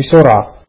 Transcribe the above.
بسرعة.